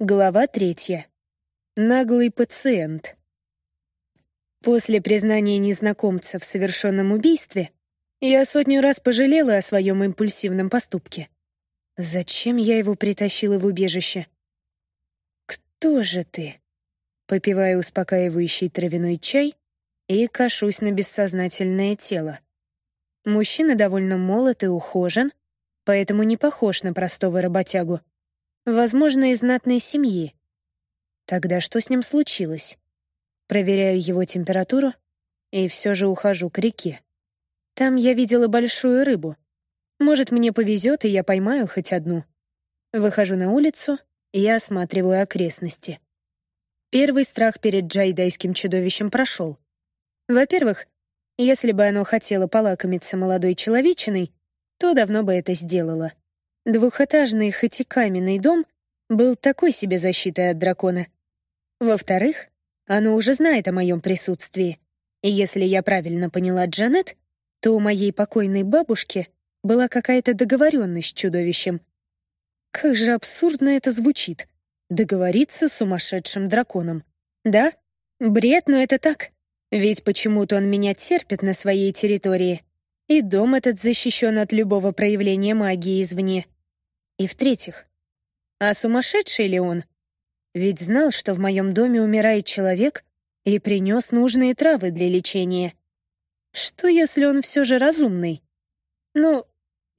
Глава третья. Наглый пациент. После признания незнакомца в совершенном убийстве я сотню раз пожалела о своем импульсивном поступке. Зачем я его притащила в убежище? «Кто же ты?» Попиваю успокаивающий травяной чай и кашусь на бессознательное тело. Мужчина довольно молод и ухожен, поэтому не похож на простого работягу. Возможно, из знатной семьи. Тогда что с ним случилось? Проверяю его температуру и все же ухожу к реке. Там я видела большую рыбу. Может, мне повезет, и я поймаю хоть одну. Выхожу на улицу и осматриваю окрестности. Первый страх перед джайдайским чудовищем прошел. Во-первых, если бы оно хотело полакомиться молодой человечиной, то давно бы это сделало. Двухэтажный, хоть и каменный дом был такой себе защитой от дракона. Во-вторых, оно уже знает о моем присутствии. И если я правильно поняла Джанет, то у моей покойной бабушки была какая-то договоренность с чудовищем. Как же абсурдно это звучит. Договориться с сумасшедшим драконом. Да, бред, но это так. Ведь почему-то он меня терпит на своей территории. И дом этот защищен от любого проявления магии извне. И в-третьих, а сумасшедший ли он? Ведь знал, что в моем доме умирает человек и принес нужные травы для лечения. Что, если он все же разумный? Ну,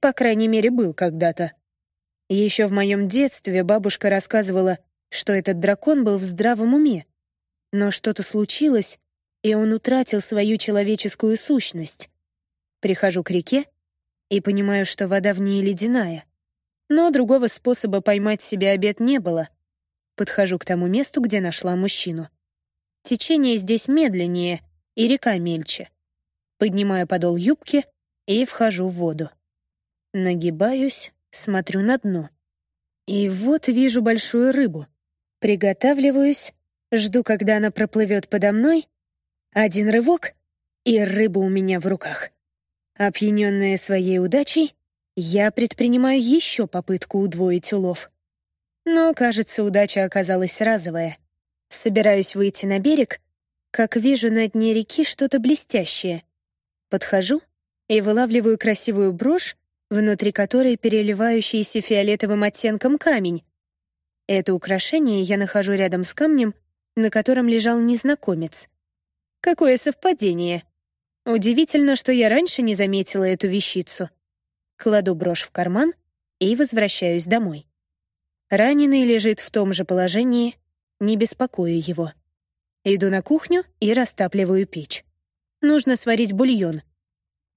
по крайней мере, был когда-то. Еще в моем детстве бабушка рассказывала, что этот дракон был в здравом уме. Но что-то случилось, и он утратил свою человеческую сущность. Прихожу к реке и понимаю, что вода в ней ледяная. Но другого способа поймать себе обед не было. Подхожу к тому месту, где нашла мужчину. Течение здесь медленнее, и река мельче. Поднимаю подол юбки и вхожу в воду. Нагибаюсь, смотрю на дно. И вот вижу большую рыбу. Приготавливаюсь, жду, когда она проплывет подо мной. Один рывок, и рыба у меня в руках. Опьяненная своей удачей, я предпринимаю еще попытку удвоить улов. Но, кажется, удача оказалась разовая. Собираюсь выйти на берег, как вижу на дне реки что-то блестящее. Подхожу и вылавливаю красивую брошь, внутри которой переливающийся фиолетовым оттенком камень. Это украшение я нахожу рядом с камнем, на котором лежал незнакомец. Какое совпадение! Удивительно, что я раньше не заметила эту вещицу. Кладу брошь в карман и возвращаюсь домой. Раненый лежит в том же положении, не беспокою его. Иду на кухню и растапливаю печь. Нужно сварить бульон.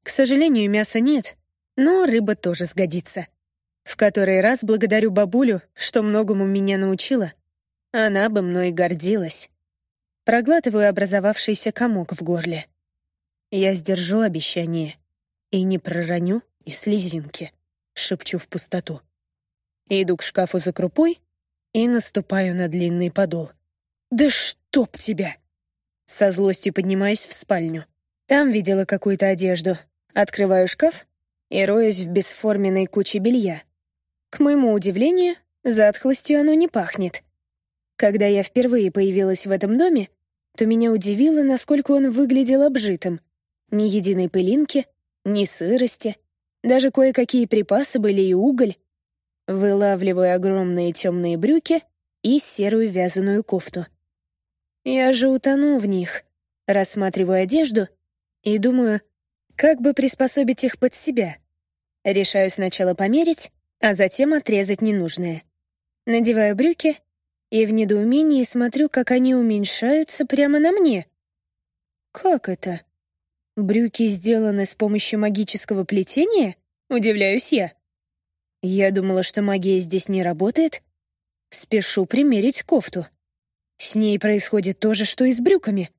К сожалению, мяса нет, но рыба тоже сгодится. В который раз благодарю бабулю, что многому меня научила. Она бы мной гордилась. Проглатываю образовавшийся комок в горле. Я сдержу обещание и не пророню и слезинки, шепчу в пустоту. Иду к шкафу за крупой и наступаю на длинный подол. «Да чтоб тебя!» Со злостью поднимаюсь в спальню. Там видела какую-то одежду. Открываю шкаф и роюсь в бесформенной куче белья. К моему удивлению, затхлостью оно не пахнет. Когда я впервые появилась в этом доме, то меня удивило, насколько он выглядел обжитым. Ни единой пылинки, ни сырости. Даже кое-какие припасы были и уголь. Вылавливаю огромные темные брюки и серую вязаную кофту. Я же утону в них, рассматриваю одежду и думаю, как бы приспособить их под себя. Решаю сначала померить, а затем отрезать ненужное. Надеваю брюки и в недоумении смотрю, как они уменьшаются прямо на мне. Как это? Брюки сделаны с помощью магического плетения? Удивляюсь я. Я думала, что магия здесь не работает. Спешу примерить кофту. С ней происходит то же, что и с брюками.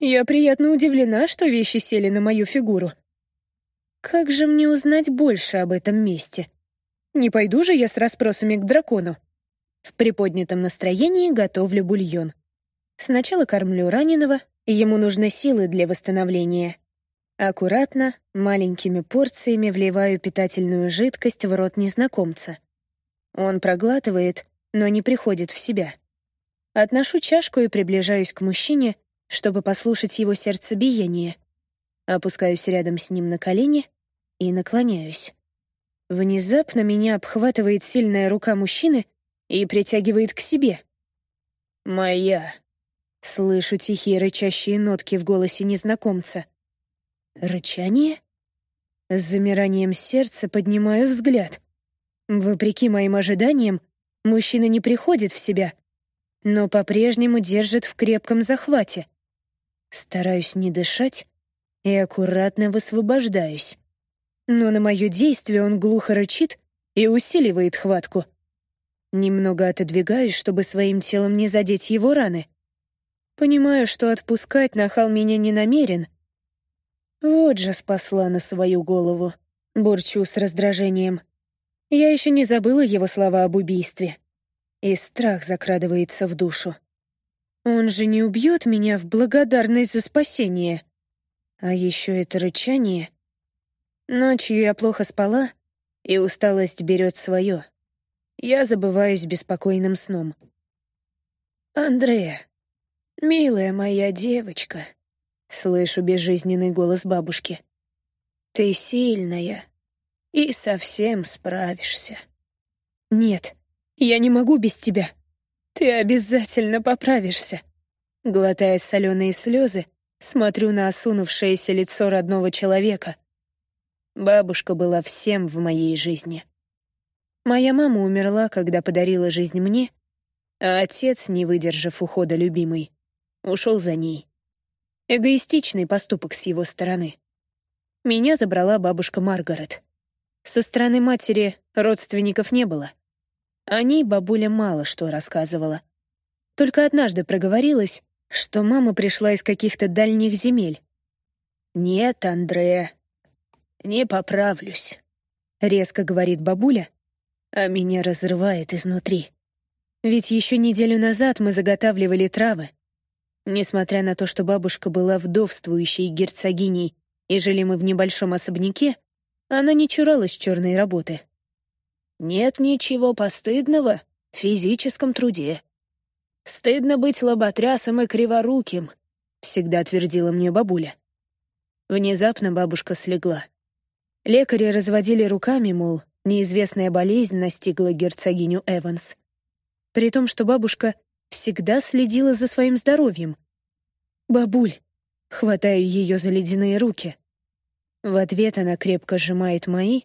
Я приятно удивлена, что вещи сели на мою фигуру. Как же мне узнать больше об этом месте? Не пойду же я с расспросами к дракону. В приподнятом настроении готовлю бульон. Сначала кормлю раненого, ему нужны силы для восстановления. Аккуратно, маленькими порциями вливаю питательную жидкость в рот незнакомца. Он проглатывает но не приходит в себя. Отношу чашку и приближаюсь к мужчине, чтобы послушать его сердцебиение. Опускаюсь рядом с ним на колени и наклоняюсь. Внезапно меня обхватывает сильная рука мужчины и притягивает к себе. «Моя!» Слышу тихие рычащие нотки в голосе незнакомца. Рычание? С замиранием сердца поднимаю взгляд. Вопреки моим ожиданиям, мужчина не приходит в себя, но по-прежнему держит в крепком захвате. Стараюсь не дышать и аккуратно высвобождаюсь. Но на мое действие он глухо рычит и усиливает хватку. Немного отодвигаюсь, чтобы своим телом не задеть его раны. Понимаю, что отпускать нахал меня не намерен. Вот же спасла на свою голову. Бурчу с раздражением. Я еще не забыла его слова об убийстве. И страх закрадывается в душу. Он же не убьет меня в благодарность за спасение. А еще это рычание. Ночью я плохо спала, и усталость берет свое. Я забываюсь беспокойным сном. «Андрея, «Милая моя девочка», — слышу безжизненный голос бабушки, — «ты сильная и совсем справишься». «Нет, я не могу без тебя. Ты обязательно поправишься». Глотая соленые слезы, смотрю на осунувшееся лицо родного человека. Бабушка была всем в моей жизни. Моя мама умерла, когда подарила жизнь мне, а отец, не выдержав ухода любимой, ушел за ней. Эгоистичный поступок с его стороны. Меня забрала бабушка Маргарет. Со стороны матери родственников не было. О ней бабуля мало что рассказывала. Только однажды проговорилась, что мама пришла из каких-то дальних земель. «Нет, Андрея, не поправлюсь», — резко говорит бабуля, а меня разрывает изнутри. Ведь еще неделю назад мы заготавливали травы, Несмотря на то, что бабушка была вдовствующей герцогиней и жили мы в небольшом особняке, она не чуралась черной работы. «Нет ничего постыдного в физическом труде. Стыдно быть лоботрясом и криворуким», — всегда твердила мне бабуля. Внезапно бабушка слегла. Лекари разводили руками, мол, неизвестная болезнь настигла герцогиню Эванс. При том, что бабушка всегда следила за своим здоровьем. «Бабуль!» — хватаю ее за ледяные руки. В ответ она крепко сжимает мои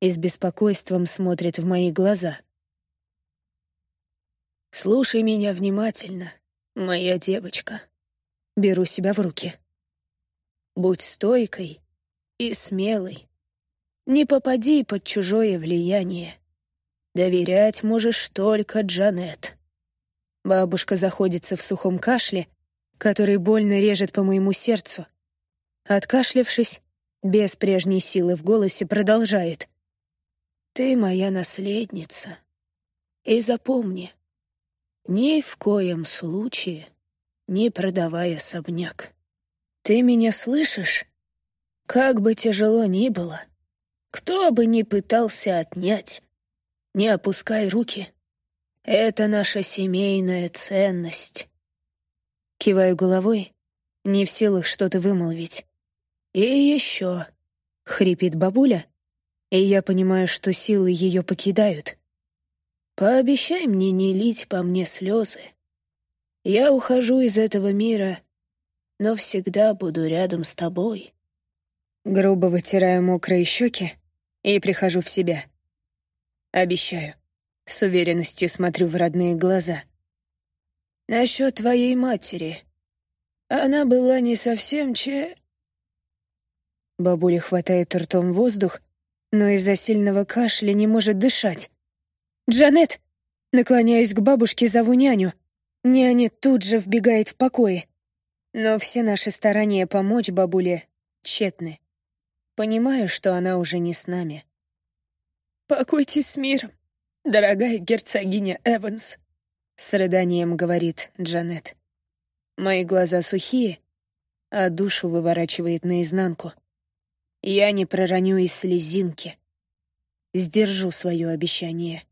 и с беспокойством смотрит в мои глаза. «Слушай меня внимательно, моя девочка». Беру себя в руки. «Будь стойкой и смелой. Не попади под чужое влияние. Доверять можешь только Джанет. Бабушка заходится в сухом кашле, который больно режет по моему сердцу. Откашлявшись, без прежней силы в голосе продолжает. «Ты моя наследница. И запомни, ни в коем случае не продавай особняк. Ты меня слышишь? Как бы тяжело ни было, кто бы ни пытался отнять, не опускай руки» Это наша семейная ценность. Киваю головой, не в силах что-то вымолвить. И еще, хрипит бабуля, и я понимаю, что силы ее покидают. Пообещай мне не лить по мне слезы. Я ухожу из этого мира, но всегда буду рядом с тобой. Грубо вытираю мокрые щеки и прихожу в себя. Обещаю. С уверенностью смотрю в родные глаза. «Насчет твоей матери. Она была не совсем че...» Бабуля хватает ртом воздух, но из-за сильного кашля не может дышать. «Джанет!» Наклоняюсь к бабушке, зову няню. Няня тут же вбегает в покое. Но все наши старания помочь бабуле тщетны. Понимаю, что она уже не с нами. «Покойтесь с миром дорогая герцогиня Эванс», — с рыданием говорит Джанет. Мои глаза сухие, а душу выворачивает наизнанку. Я не пророню и слезинки. Сдержу свое обещание.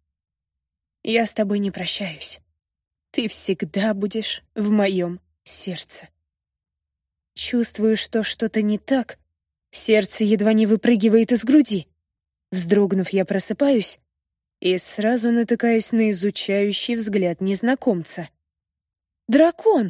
я с тобой не прощаюсь. Ты всегда будешь в моем сердце. Чувствую, что что-то не так. Сердце едва не выпрыгивает из груди. Вздрогнув, я просыпаюсь и сразу натыкаюсь на изучающий взгляд незнакомца. «Дракон!»